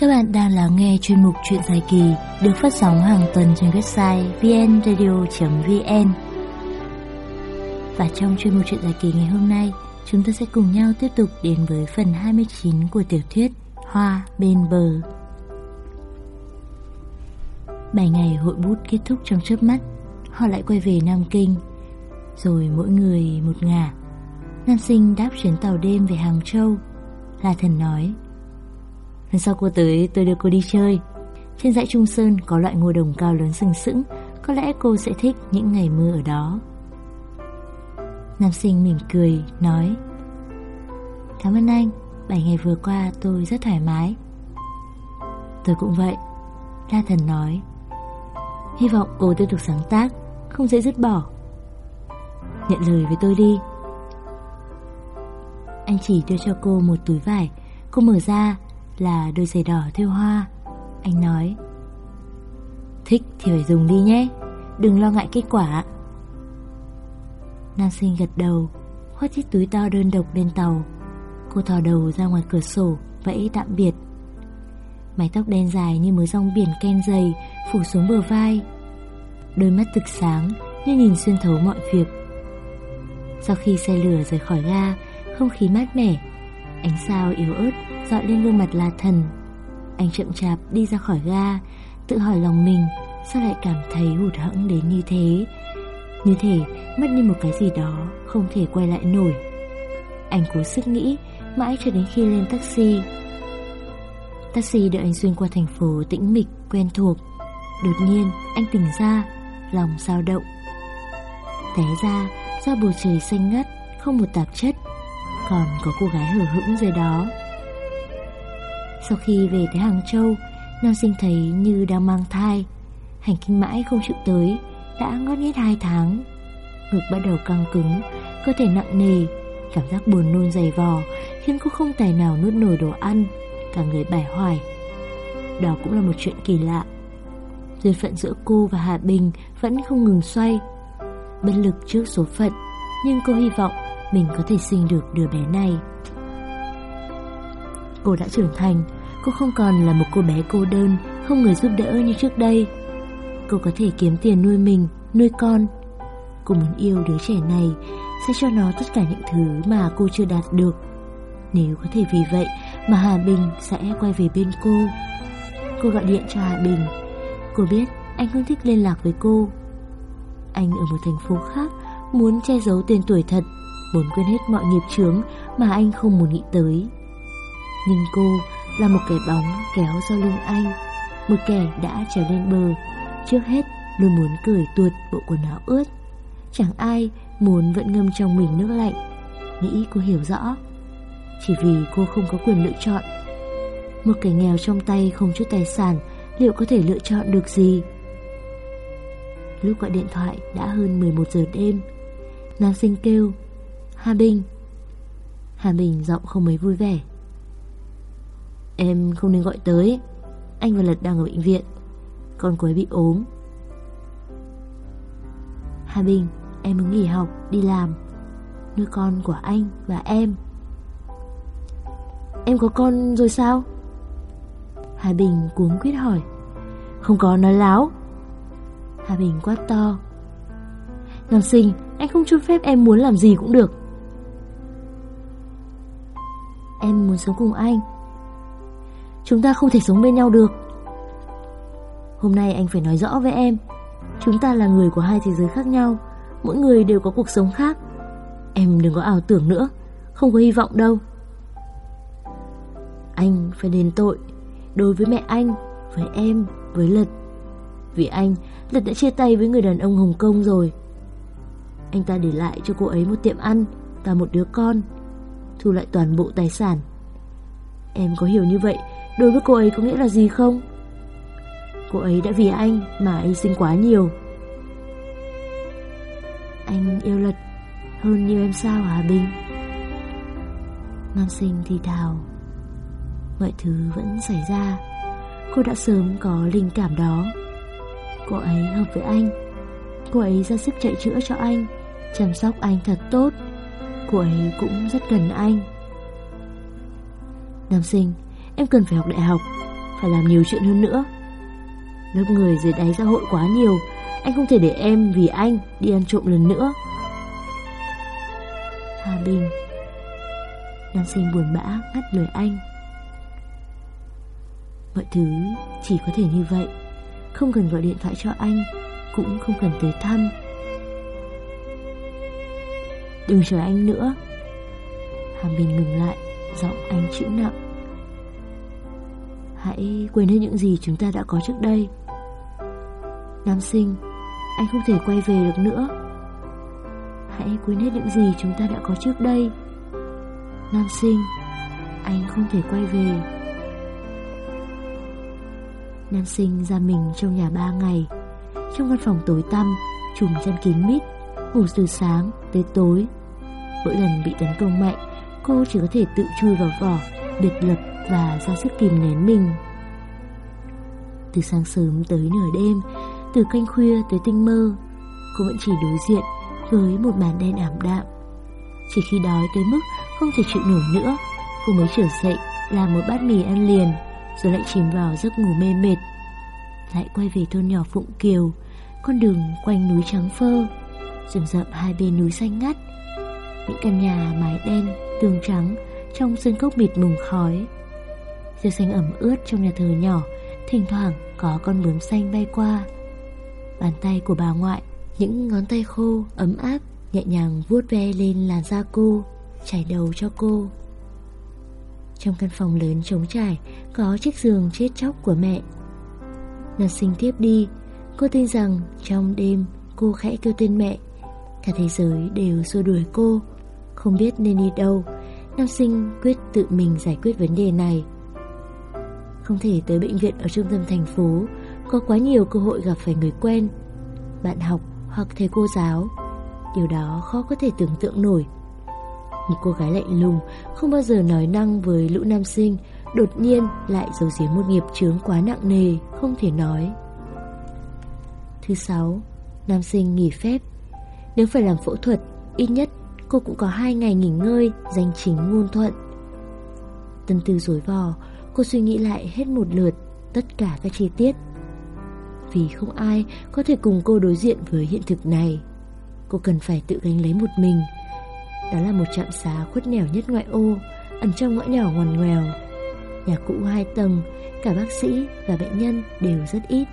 Các bạn đang lắng nghe chuyên mục Chuyện dài kỳ được phát sóng hàng tuần trên website vnradio.vn. Và trong chuyên mục Chuyện dài kỳ ngày hôm nay, chúng ta sẽ cùng nhau tiếp tục đến với phần 29 của tiểu thuyết Hoa bên bờ. 7 ngày hội bút kết thúc trong chớp mắt, họ lại quay về Nam Kinh. Rồi mỗi người một ngả. Nam sinh đáp chuyến tàu đêm về Hàng Châu. La Thần nói Lần sau cô tới, tôi đưa cô đi chơi. Trên dãy Trung Sơn có loại ngôi đồng cao lớn sừng sững. Có lẽ cô sẽ thích những ngày mưa ở đó. Nam sinh mỉm cười, nói, Cảm ơn anh. 7 ngày vừa qua tôi rất thoải mái. Tôi cũng vậy, La Thần nói. Hy vọng cô tiếp tục sáng tác, Không dễ dứt bỏ. Nhận lời với tôi đi. Anh chỉ đưa cho cô một túi vải. Cô mở ra là đôi giày đỏ thêu hoa. Anh nói, Thích thì phải dùng đi nhé, Đừng lo ngại kết quả Nam sinh gật đầu Khoác chiếc túi to đơn độc lên tàu. Cô thò đầu ra ngoài cửa sổ Vẫy tạm biệt. Mái tóc đen dài như mới rong biển ken dày Phủ xuống bờ vai. Đôi mắt thực sáng Như nhìn xuyên thấu mọi việc. Sau khi xe lửa rời khỏi ga, Không khí mát mẻ, Ánh sao yếu ớt dọi lên gương mặt là Thần. Anh chậm chạp đi ra khỏi ga, tự hỏi lòng mình sao lại cảm thấy hụt hẫng đến như thế. Như thể mất đi một cái gì đó không thể quay lại nổi. Anh cố sức nghĩ mãi cho đến khi lên taxi. Taxi đợi anh xuyên qua thành phố tĩnh mịch, quen thuộc. Đột nhiên anh tỉnh ra, lòng dao động. Té ra do bầu trời xanh ngắt, không một tạp chất, còn có cô gái hở hững dưới đó. Sau khi về tới Hàng Châu, Nam sinh thấy như đang mang thai. Hành kinh mãi không chịu tới, Đã ngót nghét hai tháng. Ngực bắt đầu căng cứng, Cơ thể nặng nề, Cảm giác buồn nôn dày vò, Khiến cô không tài nào nuốt nổi đồ ăn, Cả người bẻ hoài. Đó cũng là một chuyện kỳ lạ. Duyên phận giữa cô và Hà Bình Vẫn không ngừng xoay. Bất lực trước số phận, Nhưng cô hy vọng mình có thể sinh được đứa bé này. Cô đã trưởng thành Cô không còn là một cô bé cô đơn, Không người giúp đỡ như trước đây. Cô có thể kiếm tiền nuôi mình, Nuôi con. Cô muốn yêu đứa trẻ này, Sẽ cho nó tất cả những thứ mà cô chưa đạt được. Nếu có thể vì vậy Mà Hà Bình sẽ quay về bên cô. Cô gọi điện cho Hà Bình. Cô biết anh không thích liên lạc với cô. Anh ở một thành phố khác, Muốn che giấu tên tuổi thật, Muốn quên hết mọi nghiệp chướng Mà anh không muốn nghĩ tới. Nhưng cô là một cái bóng kéo sau lưng anh. Một kẻ đã trở lên bờ. Trước hết, luôn muốn cười tuột bộ quần áo ướt. Chẳng ai muốn vẫn ngâm trong mình nước lạnh. Nghĩ cô hiểu rõ. Chỉ vì cô không có quyền lựa chọn. Một kẻ nghèo trong tay không chút tài sản, Liệu có thể lựa chọn được gì? Lúc gọi điện thoại đã hơn 11 giờ đêm. Nam sinh kêu, Hà Bình. Hà Bình giọng không mấy vui vẻ. Em không nên gọi tới. Anh và Lật đang ở bệnh viện. Con cô ấy bị ốm. Hà Bình Em muốn nghỉ học, đi làm. Nuôi con của anh và em. Em có con rồi sao? Hà Bình cuống quyết hỏi. Không có nói láo. Hà Bình quát to. Nam sinh, Anh không cho phép em muốn làm gì cũng được. Em muốn sống cùng anh. Chúng ta không thể sống bên nhau được. Hôm nay anh phải nói rõ với em Chúng ta là người của hai thế giới khác nhau Mỗi người đều có cuộc sống khác. Em đừng có ảo tưởng nữa Không có hy vọng đâu. Anh phải đền tội Đối với mẹ anh Với em, với Lật. Vì anh, Lật đã chia tay với người đàn ông Hồng Kông rồi. Anh ta để lại cho cô ấy một tiệm ăn Và một đứa con Thu lại toàn bộ tài sản. Em có hiểu như vậy Đối với cô ấy có nghĩa là gì không? Cô ấy đã vì anh mà hy sinh quá nhiều. Anh yêu Lật hơn nhiều em sao hả Bình? Nam sinh thì thào. Mọi thứ vẫn xảy ra. Cô đã sớm có linh cảm đó. Cô ấy hợp với anh. Cô ấy ra sức chạy chữa cho anh, Chăm sóc anh thật tốt. Cô ấy cũng rất cần anh. Nam sinh Em cần phải học đại học phải làm nhiều chuyện hơn nữa. Lớp người dưới đáy xã hội quá nhiều, anh không thể để em vì anh đi ăn trộm lần nữa. Hà Bình Nam sinh buồn bã ngắt lời anh Mọi thứ chỉ có thể như vậy Không cần gọi điện thoại cho anh Cũng không cần tới thăm Đừng chờ anh nữa Hà Bình ngừng lại Giọng anh chịu nặng Hãy quên hết những gì chúng ta đã có trước đây. Nam sinh, Anh không thể quay về được nữa. Hãy quên hết những gì chúng ta đã có trước đây. Nam sinh, Anh không thể quay về. Nam sinh ra mình trong nhà ba ngày. Trong căn phòng tối tăm Trùm chăn kín mít, Ngủ từ sáng tới tối. Mỗi lần bị tấn công mạnh, Cô chỉ có thể tự chui vào vỏ, Biệt lập và ra sức kìm nén mình. Từ sáng sớm tới nửa đêm Từ canh khuya tới tinh mơ Cô vẫn chỉ đối diện Với một màn đen ảm đạm. Chỉ khi đói tới mức không thể chịu nổi nữa Cô mới trở dậy làm một bát mì ăn liền Rồi lại chìm vào giấc ngủ mê mệt. Lại quay về thôn nhỏ Phụng Kiều Con đường quanh núi trắng phơ Rừng rậm hai bên núi xanh ngắt. Những căn nhà mái đen, tường trắng Trong sân cốc mịt mùng khói. Rêu xanh ẩm ướt trong nhà thờ nhỏ Thỉnh thoảng có con bướm xanh bay qua. Bàn tay của bà ngoại Những ngón tay khô, ấm áp Nhẹ nhàng vuốt ve lên làn da cô Trải đầu cho cô. Trong căn phòng lớn trống trải Có chiếc giường chết chóc của mẹ. Ngân sinh tiếp đi Cô tin rằng trong đêm Cô khẽ kêu tên mẹ. Cả thế giới đều xua đuổi cô. Không biết nên đi đâu Nam sinh quyết tự mình giải quyết vấn đề này. Không thể tới bệnh viện ở trung tâm thành phố, Có quá nhiều cơ hội gặp phải người quen, Bạn học hoặc thầy cô giáo. Điều đó khó có thể tưởng tượng nổi. Một cô gái lạnh lùng, Không bao giờ nói năng với lũ nam sinh, Đột nhiên lại giấu giếm một nghiệp chướng quá nặng nề, Không thể nói. Thứ sáu, Nam sinh nghỉ phép. Nếu phải làm phẫu thuật, Ít nhất cô cũng có hai ngày nghỉ ngơi, Danh chính ngôn thuận. Tâm tư rối vò Cô suy nghĩ lại hết một lượt, Tất cả các chi tiết. Vì không ai có thể cùng cô đối diện với hiện thực này, Cô cần phải tự gánh lấy một mình. Đó là một trạm xá khuất nẻo nhất ngoại ô, Ẩn trong ngõ nhỏ ngoằn ngoèo. Nhà cũ hai tầng, Cả bác sĩ và bệnh nhân đều rất ít.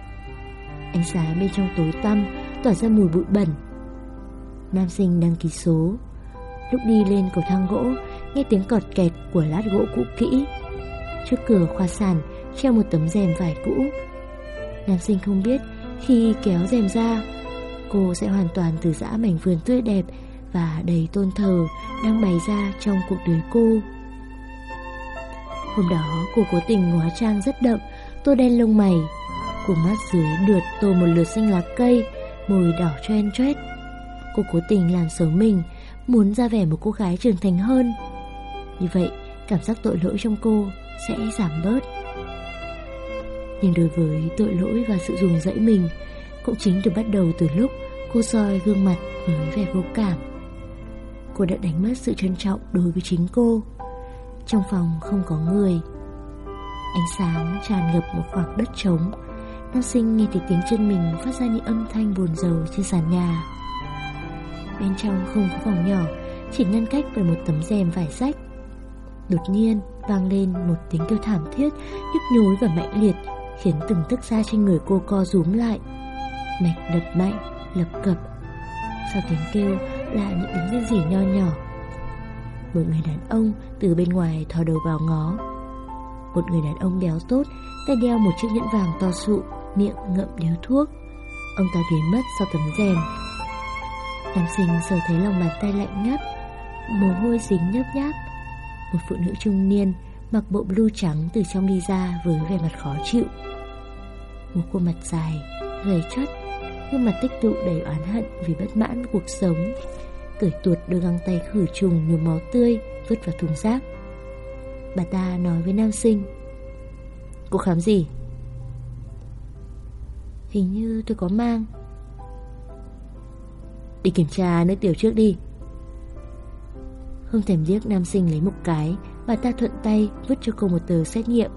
Ánh sáng bên trong tối tăm Tỏa ra mùi bụi bẩn. Nam sinh đăng ký số. Lúc đi lên cầu thang gỗ, Nghe tiếng cọt kẹt của lát gỗ cũ kỹ. Trước cửa khoa sản Treo một tấm rèm vải cũ Nam sinh không biết Khi kéo rèm ra Cô sẽ hoàn toàn từ dã mảnh vườn tươi đẹp và đầy tôn thờ đang bày ra trong cuộc đời cô. Hôm đó cô cố tình hóa trang rất đậm, tô đen lông mày. Cuồng mắt dưới đượt tô một lượt xanh lá cây, môi đỏ choen choét. Cô cố tình làm xấu mình, muốn ra vẻ một cô gái trưởng thành hơn. Như vậy, cảm giác tội lỗi trong cô sẽ giảm bớt. Nhưng đối với tội lỗi và sự dùng dẫy mình, cũng chính được bắt đầu từ lúc cô soi gương mặt với vẻ vô cảm cô đã đánh mất sự trân trọng đối với chính cô. Trong phòng không có người. Ánh sáng tràn ngập một khoảng đất trống. Nam sinh nghe thấy tiếng chân mình phát ra những âm thanh buồn rầu trên sàn nhà. Bên trong không có phòng nhỏ, chỉ ngăn cách bởi một tấm rèm vải rách. Đột nhiên vang lên một tiếng kêu thảm thiết, nhức nhối và mạnh liệt, khiến từng tức da trên người cô co rúm lại. Mạch đập mạnh, lập cập. Sau tiếng kêu là những tiếng rên rỉ nho nhỏ. Một người đàn ông từ bên ngoài thò đầu vào ngó. Một người đàn ông béo tốt Tay đeo một chiếc nhẫn vàng to sụ Miệng ngậm điếu thuốc. Ông ta biến mất sau tấm rèm. Nam sinh sờ thấy lòng bàn tay lạnh ngắt Mồ hôi dính nhớp nháp. Một phụ nữ trung niên Mặc bộ blue trắng từ trong đi ra Với vẻ mặt khó chịu. Một khuôn mặt dài, Gầy chất Gương mặt tích tụ đầy oán hận vì bất mãn cuộc sống. Cởi tuột đôi găng tay khử trùng nhiều máu tươi, Vứt vào thùng rác. Bà ta nói với nam sinh, Cô khám gì? Hình như tôi có mang. Đi kiểm tra nước tiểu trước đi. Không thèm liếc nam sinh lấy một cái Bà ta thuận tay vứt cho cô một tờ xét nghiệm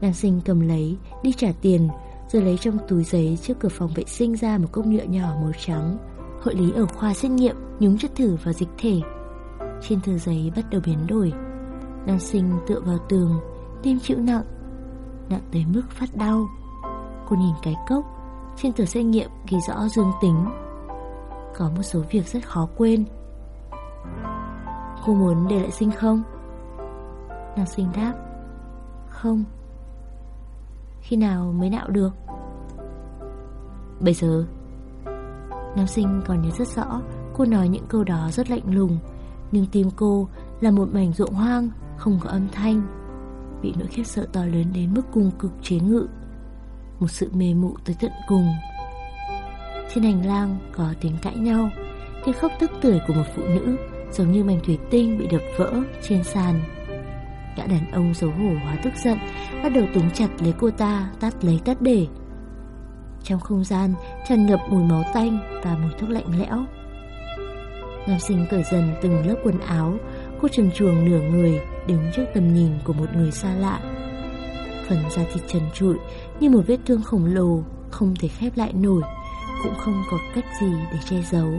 Nam sinh cầm lấy, đi trả tiền, rồi lấy trong túi giấy trước cửa phòng vệ sinh ra một cốc nhựa nhỏ màu trắng. Hội lý ở khoa xét nghiệm nhúng chất thử vào dịch thể. Trên tờ giấy bắt đầu biến đổi. Nam sinh tựa vào tường, tim chịu nặng, nặng tới mức phát đau. Cô nhìn cái cốc, trên tờ xét nghiệm ghi rõ dương tính. Có một số việc rất khó quên. Cô muốn để lại sinh không? Nam sinh đáp, Không. Khi nào mới nạo được? Bây giờ, Nam sinh còn nhớ rất rõ, Cô nói những câu đó rất lạnh lùng, Nhưng tim cô là một mảnh ruộng hoang, Không có âm thanh, Bị nỗi khiếp sợ to lớn đến mức cùng cực chế ngự, Một sự mê mụ tới tận cùng. Trên hành lang có tiếng cãi nhau, Tiếng khóc tức tưởi của một phụ nữ Giống như mảnh thủy tinh bị đập vỡ trên sàn. Gã đàn ông xấu hổ hóa tức giận, Bắt đầu túm chặt lấy cô ta, Tát lấy tát để. Trong không gian, tràn ngập mùi máu tanh Và mùi thuốc lạnh lẽo. Nam sinh cởi dần từng lớp quần áo, Cô trần truồng nửa người, Đứng trước tầm nhìn của một người xa lạ. Phần da thịt trần trụi Như một vết thương khổng lồ, Không thể khép lại nổi, Cũng không có cách gì để che giấu.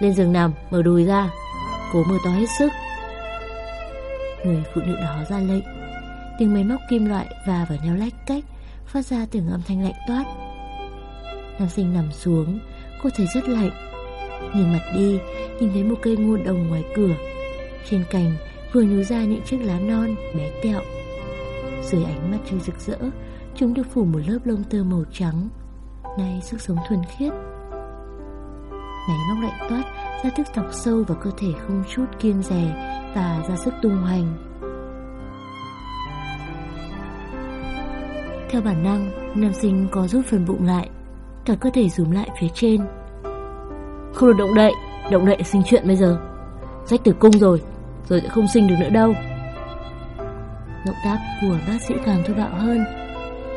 Lên giường nằm, mở đùi ra. Cố mở to hết sức. Người phụ nữ đó ra lệnh. Tiếng máy móc kim loại và vào nhau lách cách, Phát ra từng âm thanh lạnh toát. Nam sinh nằm xuống, Cô thấy rất lạnh. Nhìn mặt đi, Nhìn thấy một cây ngô đồng ngoài cửa. Trên cành vừa nhú ra những chiếc lá non, bé tẹo. Dưới ánh mắt trời rực rỡ, Chúng được phủ một lớp lông tơ màu trắng. Này sức sống thuần khiết. Máy móc lạnh toát ra thức thọc sâu vào cơ thể không chút kiêng rè và ra sức tung hoành. Theo bản năng, nam sinh có rút phần bụng lại, cả cơ thể rúm lại phía trên. Không được động đậy, động đậy sinh chuyện bây giờ. Rách tử cung rồi, rồi sẽ không sinh được nữa đâu. Động tác của bác sĩ càng thô bạo hơn.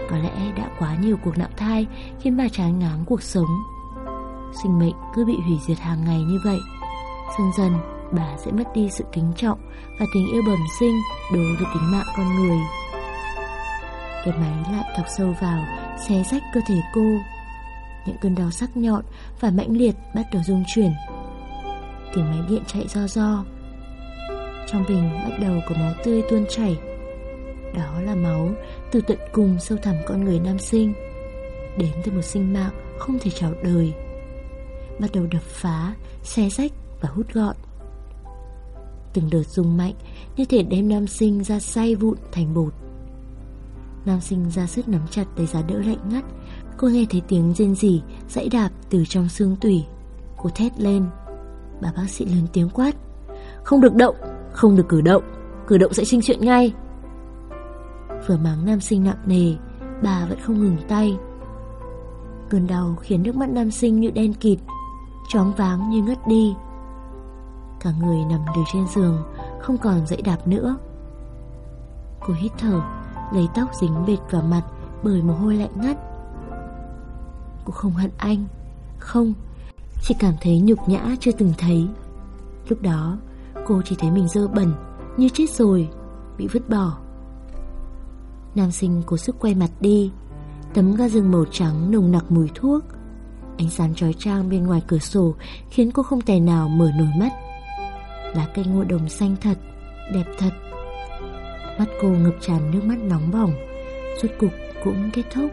Có lẽ đã quá nhiều cuộc nạo thai khiến bà chán ngán cuộc sống sinh mệnh cứ bị hủy diệt hàng ngày như vậy. Dần dần, bà sẽ mất đi sự kính trọng và tình yêu bẩm sinh đối với tính mạng con người. Cái máy lại thọc sâu vào, xé rách cơ thể cô. Những cơn đau sắc nhọn và mãnh liệt bắt đầu rung chuyển. Tiếng máy điện chạy do do. Trong bình bắt đầu có máu tươi tuôn chảy. Đó là máu từ tận cùng sâu thẳm con người nam sinh, đến từ một sinh mạng không thể chào đời bắt đầu đập phá, xé rách và hút gọn. Từng đợt rung mạnh như thể đem nam sinh ra say vụn thành bột. Nam sinh ra sức nắm chặt tay giá đỡ lạnh ngắt, cô nghe thấy tiếng rên rỉ dãy đạp từ trong xương tủy. Cô thét lên. Bà bác sĩ lớn tiếng quát. Không được động, không được cử động, cử động sẽ sinh chuyện ngay. Vừa mắng nam sinh nặng nề, bà vẫn không ngừng tay. Cơn đau khiến nước mắt nam sinh như đen kịt choáng váng như ngất đi. Cả người nằm đều trên giường, không còn dậy đạp nữa. Cô hít thở, lấy tóc dính bệt vào mặt bởi mồ hôi lạnh ngắt. Cô không hận anh, không, chỉ cảm thấy nhục nhã chưa từng thấy. Lúc đó, cô chỉ thấy mình dơ bẩn, như chết rồi, bị vứt bỏ. Nam sinh cố sức quay mặt đi, tấm ga giường màu trắng nồng nặc mùi thuốc Ánh sáng trói trang bên ngoài cửa sổ khiến cô không thể nào mở nổi mắt. Lá cây ngô đồng xanh thật, đẹp thật. Mắt cô ngập tràn nước mắt nóng bỏng, rốt cục cũng kết thúc.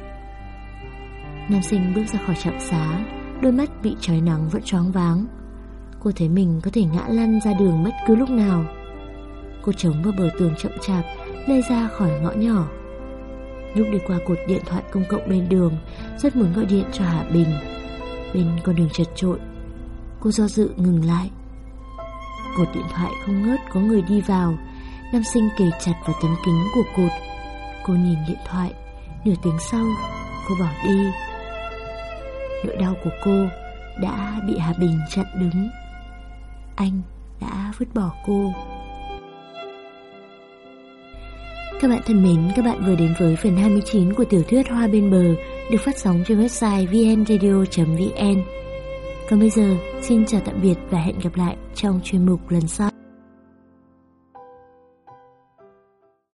Nam sinh bước ra khỏi trạm xá, đôi mắt bị trói nắng vẫn choáng váng. Cô thấy mình có thể ngã lăn ra đường bất cứ lúc nào. Cô chống vào bờ tường chậm chạp, lê ra khỏi ngõ nhỏ. Lúc đi qua cột điện thoại công cộng bên đường, rất muốn gọi điện cho Hạ Bình bên con đường chật trội. Cô do dự ngừng lại. Cột điện thoại không ngớt có người đi vào, nam sinh kề chặt vào tấm kính của cột. Cô nhìn điện thoại, nửa tiếng sau, cô bỏ đi. Nỗi đau của cô đã bị Hà Bình chặn đứng. Anh đã vứt bỏ cô. Các bạn thân mến, các bạn vừa đến với phần 29 của tiểu thuyết Hoa bên bờ được phát sóng trên website vnradio.vn. Còn bây giờ, xin chào tạm biệt và hẹn gặp lại trong chuyên mục lần sau.